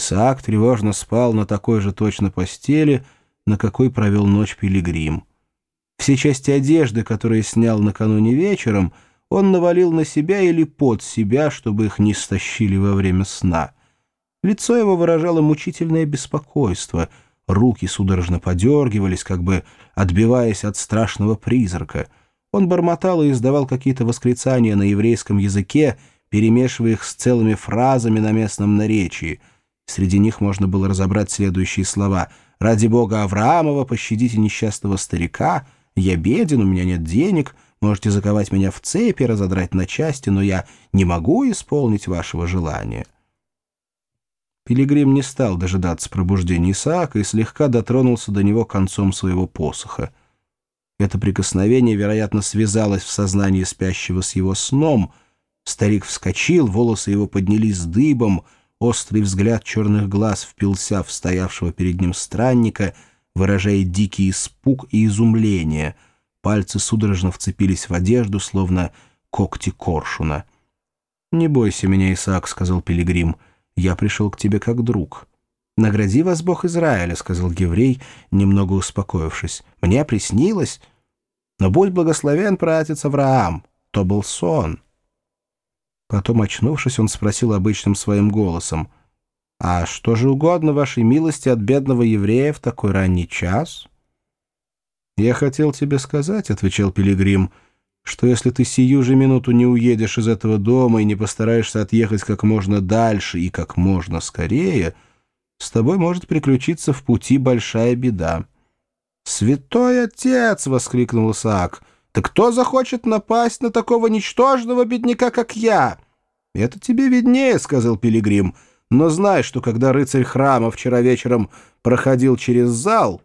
Исаак тревожно спал на такой же точно постели, на какой провел ночь пилигрим. Все части одежды, которые снял накануне вечером, он навалил на себя или под себя, чтобы их не стащили во время сна. Лицо его выражало мучительное беспокойство, руки судорожно подергивались, как бы отбиваясь от страшного призрака. Он бормотал и издавал какие-то восклицания на еврейском языке, перемешивая их с целыми фразами на местном наречии. Среди них можно было разобрать следующие слова «Ради Бога Авраамова, пощадите несчастного старика», «Я беден, у меня нет денег», «Можете заковать меня в цепи, разодрать на части, но я не могу исполнить вашего желания». Пилигрим не стал дожидаться пробуждения Исаака и слегка дотронулся до него концом своего посоха. Это прикосновение, вероятно, связалось в сознании спящего с его сном. Старик вскочил, волосы его поднялись дыбом, острый взгляд черных глаз впился в стоявшего перед ним странника, выражая дикий испуг и изумление. Пальцы судорожно вцепились в одежду, словно когти коршуна. «Не бойся меня, Исаак», — сказал Пилигрим, — я пришел к тебе как друг». «Награди вас Бог Израиля», — сказал еврей, немного успокоившись. «Мне приснилось. Но будь благословен, пратец Авраам. То был сон». Потом, очнувшись, он спросил обычным своим голосом. «А что же угодно вашей милости от бедного еврея в такой ранний час?» «Я хотел тебе сказать», — отвечал Пилигрим, — что если ты сию же минуту не уедешь из этого дома и не постараешься отъехать как можно дальше и как можно скорее, с тобой может приключиться в пути большая беда. «Святой отец!» — воскликнул Исаак. «Да кто захочет напасть на такого ничтожного бедняка, как я?» «Это тебе виднее», — сказал Пилигрим. «Но знай, что когда рыцарь храма вчера вечером проходил через зал,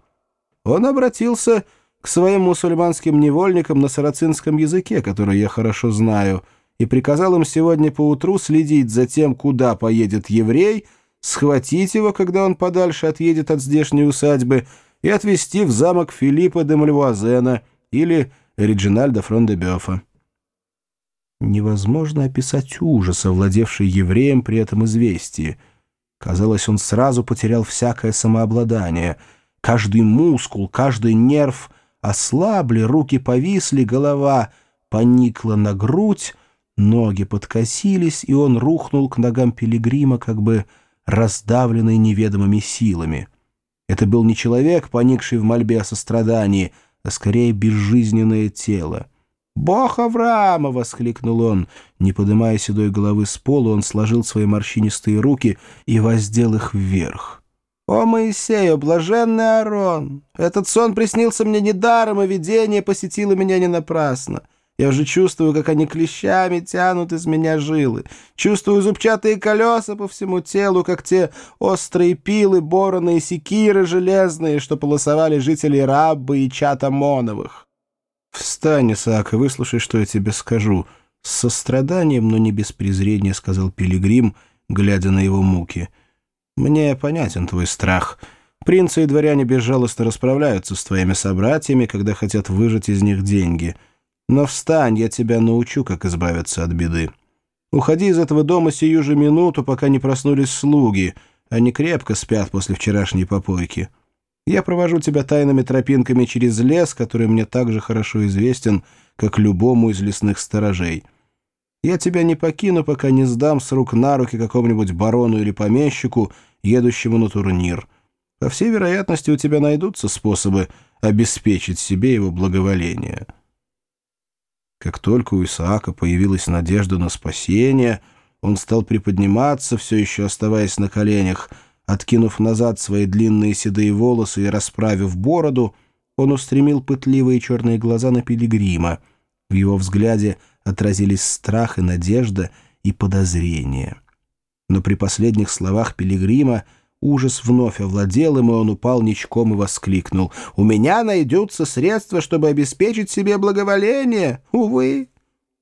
он обратился к своим мусульманским невольникам на сарацинском языке, который я хорошо знаю, и приказал им сегодня поутру следить за тем, куда поедет еврей, схватить его, когда он подальше отъедет от здешней усадьбы, и отвезти в замок Филиппа де Мальвуазена или Реджинальда Фрондебёфа. Невозможно описать ужас, овладевший евреем при этом известии. Казалось, он сразу потерял всякое самообладание. Каждый мускул, каждый нерв ослабли, руки повисли, голова поникла на грудь, ноги подкосились, и он рухнул к ногам пилигрима, как бы раздавленный неведомыми силами. Это был не человек, поникший в мольбе о сострадании, а скорее безжизненное тело. «Бог Авраама!» — воскликнул он. Не поднимая седой головы с пола, он сложил свои морщинистые руки и воздел их вверх. «О, Моисей, о блаженный Аарон! Этот сон приснился мне недаром, и видение посетило меня не напрасно. Я уже чувствую, как они клещами тянут из меня жилы. Чувствую зубчатые колеса по всему телу, как те острые пилы, бороны и секиры железные, что полосовали жителей Раббы и Чата Моновых. «Встань, Исаак, и выслушай, что я тебе скажу». С состраданием, но не без презрения, сказал Пилигрим, глядя на его муки — мне понятен твой страх. Принцы и дворяне безжалостно расправляются с твоими собратьями, когда хотят выжать из них деньги. Но встань, я тебя научу, как избавиться от беды. Уходи из этого дома сию же минуту, пока не проснулись слуги. Они крепко спят после вчерашней попойки. Я провожу тебя тайными тропинками через лес, который мне так же хорошо известен, как любому из лесных сторожей». Я тебя не покину, пока не сдам с рук на руки какому-нибудь барону или помещику, едущему на турнир. По всей вероятности, у тебя найдутся способы обеспечить себе его благоволение». Как только у Исаака появилась надежда на спасение, он стал приподниматься, все еще оставаясь на коленях. Откинув назад свои длинные седые волосы и расправив бороду, он устремил пытливые черные глаза на пилигрима. В его взгляде — отразились страх и надежда и подозрение. Но при последних словах Пилигрима ужас вновь овладел им, и он упал ничком и воскликнул. «У меня найдутся средства, чтобы обеспечить себе благоволение? Увы!»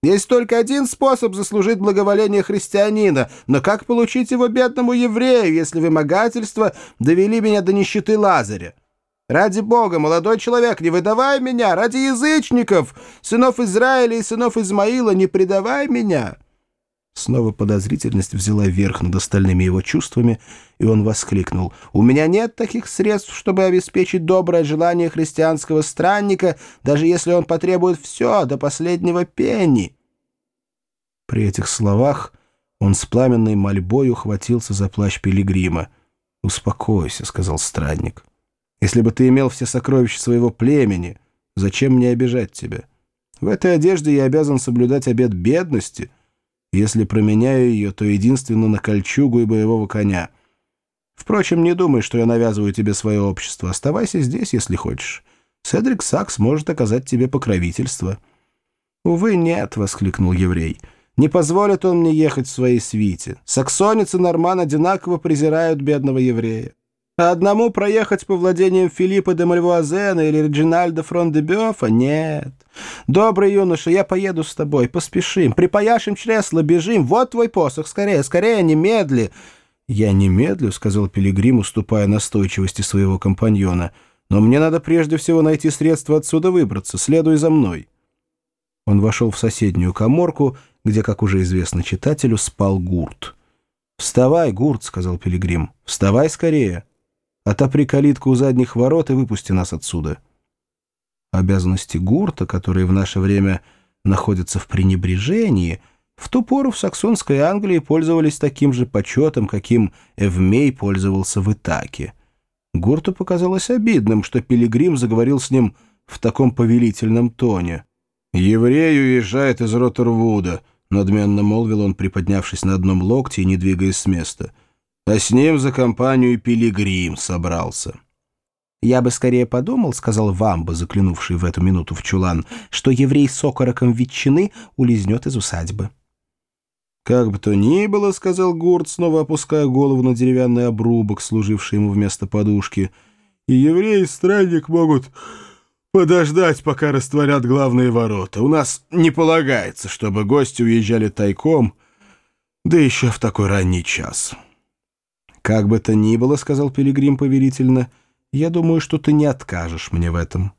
Есть только один способ заслужить благоволение христианина, но как получить его бедному еврею, если вымогательства довели меня до нищеты Лазаря? Ради Бога, молодой человек, не выдавай меня! Ради язычников, сынов Израиля и сынов Измаила, не предавай меня!» Снова подозрительность взяла верх над остальными его чувствами, и он воскликнул. «У меня нет таких средств, чтобы обеспечить доброе желание христианского странника, даже если он потребует все, до последнего пенни». При этих словах он с пламенной мольбой ухватился за плащ пилигрима. «Успокойся», — сказал странник. «Если бы ты имел все сокровища своего племени, зачем мне обижать тебя? В этой одежде я обязан соблюдать обет бедности». Если променяю ее, то единственно на кольчугу и боевого коня. Впрочем, не думай, что я навязываю тебе свое общество. Оставайся здесь, если хочешь. Седрик Сакс может оказать тебе покровительство». «Увы, нет», — воскликнул еврей. «Не позволит он мне ехать в своей свите. Саксонец и норман одинаково презирают бедного еврея. А одному проехать по владениям Филиппа де Мальвуазена или Реджинальда Фрон-де-Бёфа? Нет. Добрый юноша, я поеду с тобой, поспешим, припаяшим чресло, бежим. Вот твой посох, скорее, скорее, немедли. Я немедлю, — сказал Пилигрим, уступая настойчивости своего компаньона. Но мне надо прежде всего найти средства отсюда выбраться. Следуй за мной. Он вошел в соседнюю коморку, где, как уже известно читателю, спал Гурт. «Вставай, Гурт», — сказал Пилигрим, — «вставай скорее». Отопри калитку у задних ворот и выпусти нас отсюда. Обязанности гурта, которые в наше время находятся в пренебрежении, в ту пору в саксонской Англии пользовались таким же почетом, каким Эвмей пользовался в Итаке. Гурту показалось обидным, что Пилигрим заговорил с ним в таком повелительном тоне. «Еврей уезжает из Роттервуда», — надменно молвил он, приподнявшись на одном локте и не двигаясь с места — а с ним за компанию пилигрим собрался. «Я бы скорее подумал, — сказал Вамба, заклинувший в эту минуту в чулан, — что еврей с окороком ветчины улизнет из усадьбы». «Как бы то ни было, — сказал Гурт, снова опуская голову на деревянный обрубок, служивший ему вместо подушки, — и еврей и странник могут подождать, пока растворят главные ворота. У нас не полагается, чтобы гости уезжали тайком, да еще в такой ранний час». «Как бы то ни было, — сказал Пилигрим повелительно, — я думаю, что ты не откажешь мне в этом».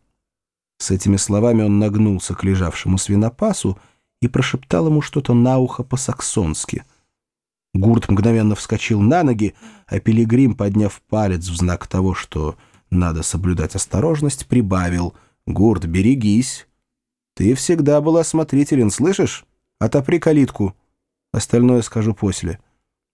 С этими словами он нагнулся к лежавшему свинопасу и прошептал ему что-то на ухо по-саксонски. Гурт мгновенно вскочил на ноги, а Пилигрим, подняв палец в знак того, что надо соблюдать осторожность, прибавил «Гурт, берегись! Ты всегда был осмотрителен, слышишь? Отопри калитку. Остальное скажу после».